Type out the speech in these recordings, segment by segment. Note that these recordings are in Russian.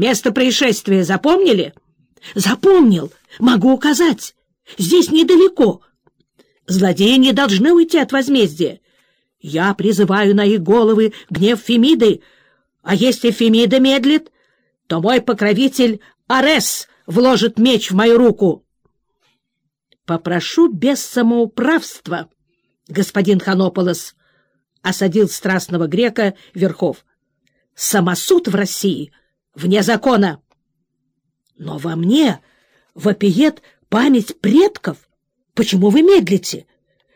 Место происшествия запомнили? Запомнил. Могу указать. Здесь недалеко. Злодеи не должны уйти от возмездия. Я призываю на их головы гнев Фемиды, а если Фемида медлит, то мой покровитель Арес вложит меч в мою руку. Попрошу без самоуправства, господин Ханополос, — осадил страстного грека Верхов. Самосуд в России вне закона. Но во мне вопиет память предков. Почему вы медлите?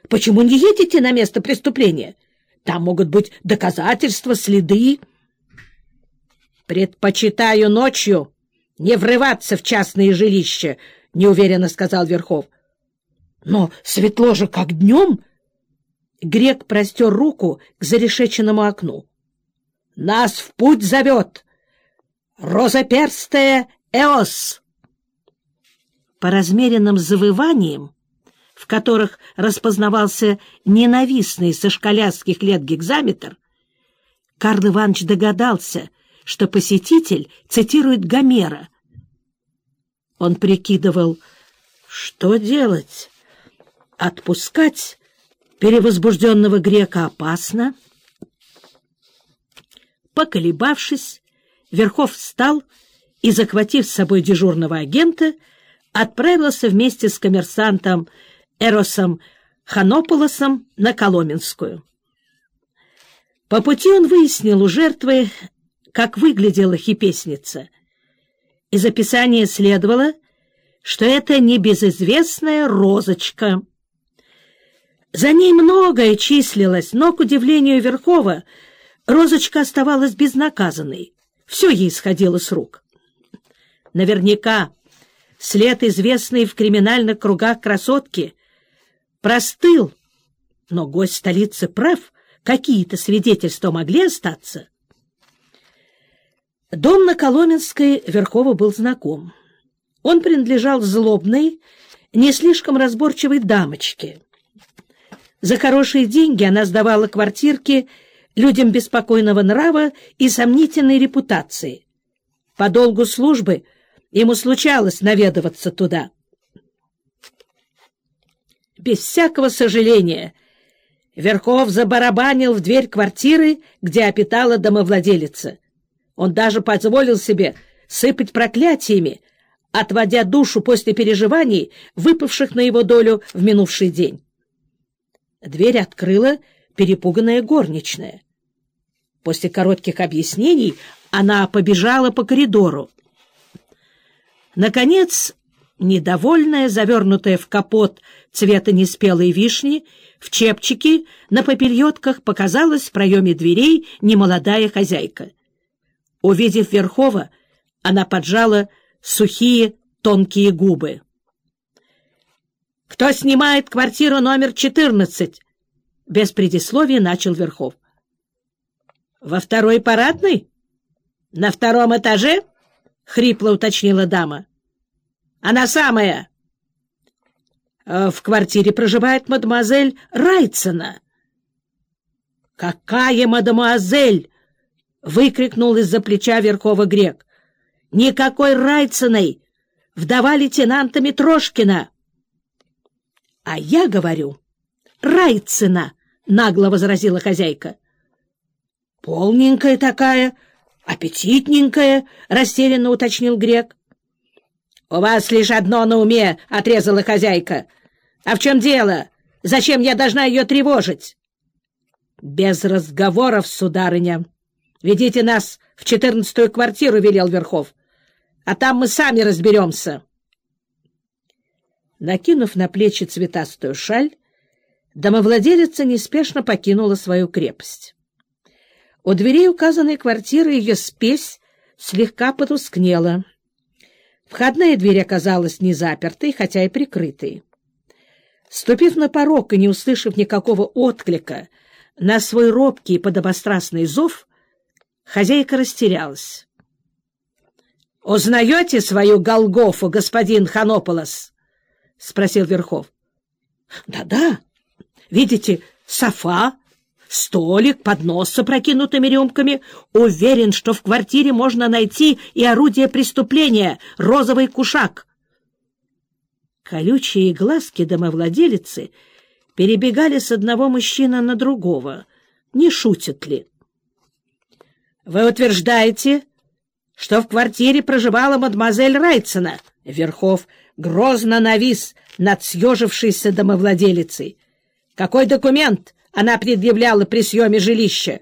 Почему не едете на место преступления? Там могут быть доказательства, следы. Предпочитаю ночью не врываться в частные жилища, — неуверенно сказал Верхов. — Но светло же, как днем. Грек простер руку к зарешеченному окну. — Нас в путь зовет! Розоперстая Эос! По размеренным завываниям, в которых распознавался ненавистный со школяцких лет гигзаметр, Карл Иванович догадался, что посетитель цитирует Гомера. Он прикидывал, что делать? Отпускать перевозбужденного грека опасно? Поколебавшись, Верхов встал и, захватив с собой дежурного агента, отправился вместе с коммерсантом Эросом Ханополосом на Коломенскую. По пути он выяснил у жертвы, как выглядела хипесница. Из описания следовало, что это небезызвестная розочка. За ней многое числилось, но, к удивлению Верхова, розочка оставалась безнаказанной. Все ей сходило с рук. Наверняка след, известный в криминальных кругах красотки, простыл, но гость столицы прав, какие-то свидетельства могли остаться. Дом на Коломенской Верхова был знаком. Он принадлежал злобной, не слишком разборчивой дамочке. За хорошие деньги она сдавала квартирки людям беспокойного нрава и сомнительной репутации. По долгу службы ему случалось наведываться туда. Без всякого сожаления Верхов забарабанил в дверь квартиры, где опитала домовладелица. Он даже позволил себе сыпать проклятиями, отводя душу после переживаний, выпавших на его долю в минувший день. Дверь открыла перепуганная горничная. После коротких объяснений она побежала по коридору. Наконец, недовольная, завернутая в капот цвета неспелой вишни, в чепчике на попельотках показалась в проеме дверей немолодая хозяйка — Увидев Верхова, она поджала сухие тонкие губы. «Кто снимает квартиру номер 14?» Без предисловия начал Верхов. «Во второй парадной? На втором этаже?» — хрипло уточнила дама. «Она самая!» «В квартире проживает мадемуазель Райцена». «Какая мадемуазель?» выкрикнул из-за плеча Верхова грек. «Никакой Райценой! Вдова лейтенанта Митрошкина!» «А я говорю, Райцена!» — нагло возразила хозяйка. «Полненькая такая, аппетитненькая», — растерянно уточнил грек. «У вас лишь одно на уме», — отрезала хозяйка. «А в чем дело? Зачем я должна ее тревожить?» «Без разговоров, сударыня», Ведите нас в четырнадцатую квартиру, — велел Верхов. А там мы сами разберемся. Накинув на плечи цветастую шаль, домовладелица неспешно покинула свою крепость. У дверей указанной квартиры ее спесь слегка потускнела. Входная дверь оказалась не запертой, хотя и прикрытой. Ступив на порог и не услышав никакого отклика на свой робкий и подобострастный зов, Хозяйка растерялась. — Узнаете свою Голгофу, господин Ханополос? — спросил Верхов. Да — Да-да. Видите, софа, столик, поднос с опрокинутыми рюмками. Уверен, что в квартире можно найти и орудие преступления — розовый кушак. Колючие глазки домовладелицы перебегали с одного мужчины на другого. Не шутят ли? — Вы утверждаете, что в квартире проживала мадемуазель Райцена? Верхов грозно навис над съежившейся домовладелицей. — Какой документ она предъявляла при съеме жилища?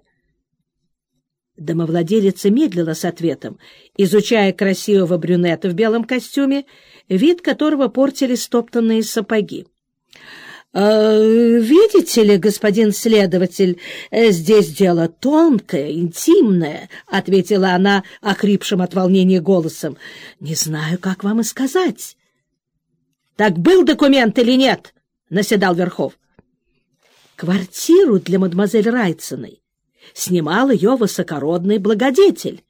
Домовладелица медлила с ответом, изучая красивого брюнета в белом костюме, вид которого портили стоптанные сапоги. «Э, «Видите ли, господин следователь, э, здесь дело тонкое, интимное», — ответила она охрипшим от волнения голосом. «Не знаю, как вам и сказать». «Так был документ или нет?» — наседал Верхов. «Квартиру для мадемуазель Райциной снимал ее высокородный благодетель».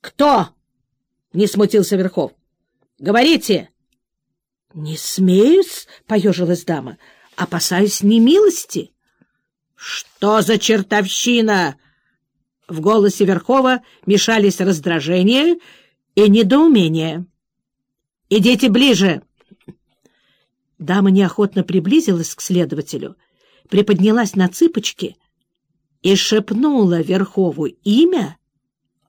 «Кто?» — не смутился Верхов. «Говорите!» «Не смеюсь», — поежилась дама, — «опасаюсь немилости». «Что за чертовщина?» В голосе Верхова мешались раздражение и недоумение. «Идите ближе!» Дама неохотно приблизилась к следователю, приподнялась на цыпочки и шепнула Верхову имя,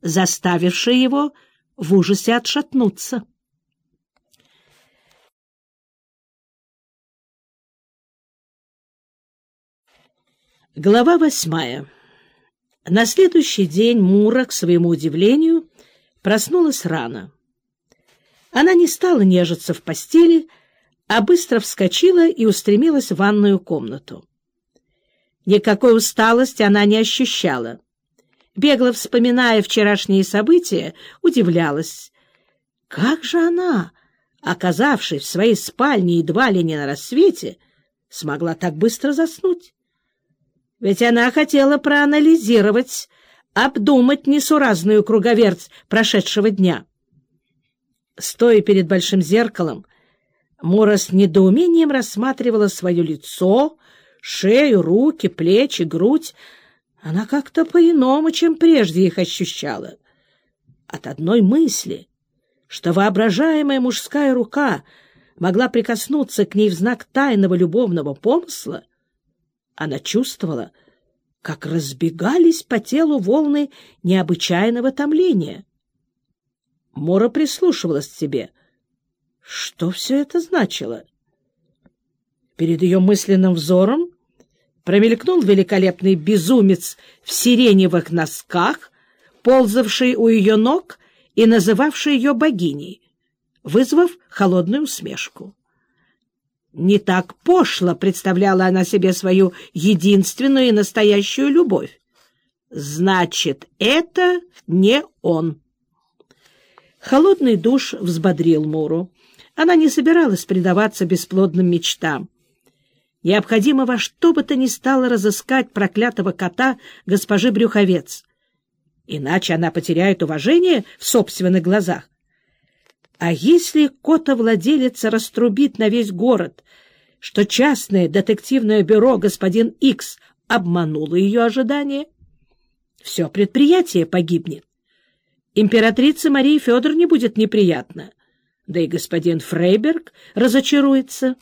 заставившее его в ужасе отшатнуться. Глава восьмая. На следующий день Мура, к своему удивлению, проснулась рано. Она не стала нежиться в постели, а быстро вскочила и устремилась в ванную комнату. Никакой усталости она не ощущала. Бегло вспоминая вчерашние события, удивлялась. Как же она, оказавшись в своей спальне едва ли не на рассвете, смогла так быстро заснуть? Ведь она хотела проанализировать, обдумать несуразную круговерть прошедшего дня. Стоя перед большим зеркалом, Мора с недоумением рассматривала свое лицо, шею, руки, плечи, грудь. Она как-то по-иному, чем прежде их ощущала. От одной мысли, что воображаемая мужская рука могла прикоснуться к ней в знак тайного любовного помысла, она чувствовала, как разбегались по телу волны необычайного томления. Мора прислушивалась к себе. Что все это значило? Перед ее мысленным взором промелькнул великолепный безумец в сиреневых носках, ползавший у ее ног и называвший ее богиней, вызвав холодную усмешку. Не так пошло представляла она себе свою единственную и настоящую любовь. Значит, это не он. Холодный душ взбодрил Муру. Она не собиралась предаваться бесплодным мечтам. Необходимо во что бы то ни стало разыскать проклятого кота госпожи Брюховец. Иначе она потеряет уважение в собственных глазах. А если котовладелица раструбит на весь город, что частное детективное бюро господин Икс обмануло ее ожидания, все предприятие погибнет. Императрице Марии Федоровне будет неприятно, да и господин Фрейберг разочаруется.